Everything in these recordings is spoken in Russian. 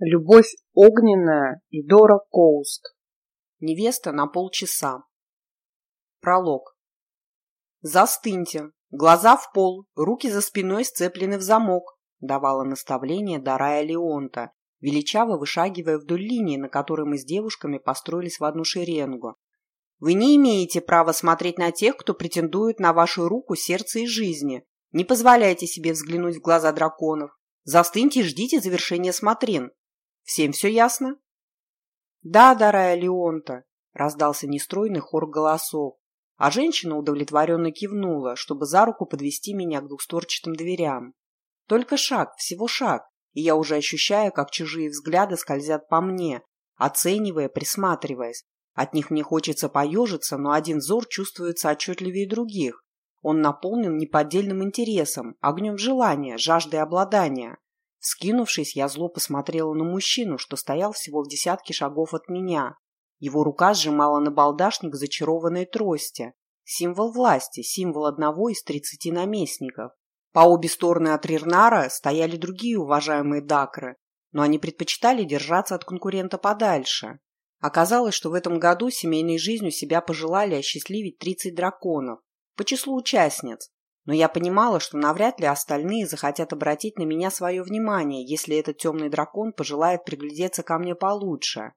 Любовь огненная и Дора Коуст. Невеста на полчаса. Пролог. «Застыньте! Глаза в пол, руки за спиной сцеплены в замок», давала наставление Дарая Леонта, величаво вышагивая вдоль линии, на которой мы с девушками построились в одну шеренгу. «Вы не имеете права смотреть на тех, кто претендует на вашу руку, сердце и жизни. Не позволяйте себе взглянуть в глаза драконов. Застыньте и ждите завершения смотрин. Всем все ясно? Да, Дарая Леонта, раздался нестройный хор голосов, а женщина удовлетворенно кивнула, чтобы за руку подвести меня к двухстворчатым дверям. Только шаг, всего шаг, и я уже ощущаю, как чужие взгляды скользят по мне, оценивая, присматриваясь. От них мне хочется поежиться, но один взор чувствуется отчетливее других. Он наполнен неподдельным интересом, огнем желания, жаждой обладания. Скинувшись, я зло посмотрела на мужчину, что стоял всего в десятке шагов от меня. Его рука сжимала на балдашник зачарованной трости. Символ власти, символ одного из тридцати наместников. По обе стороны от Рирнара стояли другие уважаемые дакры, но они предпочитали держаться от конкурента подальше. Оказалось, что в этом году семейной жизнью себя пожелали осчастливить 30 драконов по числу участниц, но я понимала, что навряд ли остальные захотят обратить на меня свое внимание, если этот темный дракон пожелает приглядеться ко мне получше.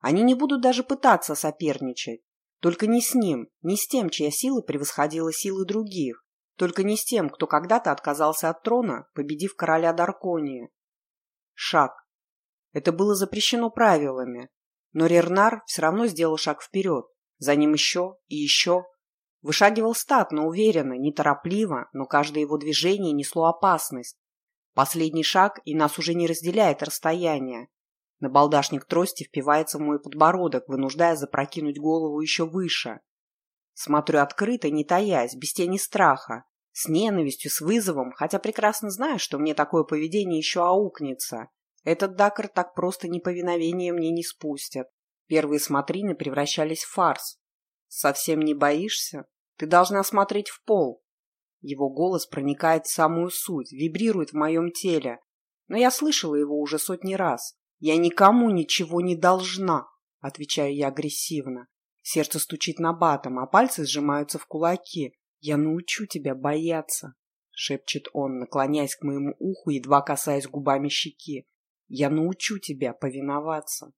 Они не будут даже пытаться соперничать. Только не с ним, не с тем, чья сила превосходила силы других. Только не с тем, кто когда-то отказался от трона, победив короля Дарконии. Шаг. Это было запрещено правилами. Но Рернар все равно сделал шаг вперед. За ним еще и еще. Вышагивал статно, уверенно, неторопливо, но каждое его движение несло опасность. Последний шаг, и нас уже не разделяет расстояние. Набалдашник трости впивается в мой подбородок, вынуждая запрокинуть голову еще выше. Смотрю открыто, не таясь, без тени страха, с ненавистью, с вызовом, хотя прекрасно знаю, что мне такое поведение еще аукнется. Этот Дакар так просто неповиновение мне не спустят. Первые смотрины превращались в фарс. «Совсем не боишься?» Ты должна смотреть в пол. Его голос проникает в самую суть, вибрирует в моем теле. Но я слышала его уже сотни раз. Я никому ничего не должна, отвечаю я агрессивно. Сердце стучит на батом, а пальцы сжимаются в кулаки. Я научу тебя бояться, шепчет он, наклоняясь к моему уху, едва касаясь губами щеки. Я научу тебя повиноваться.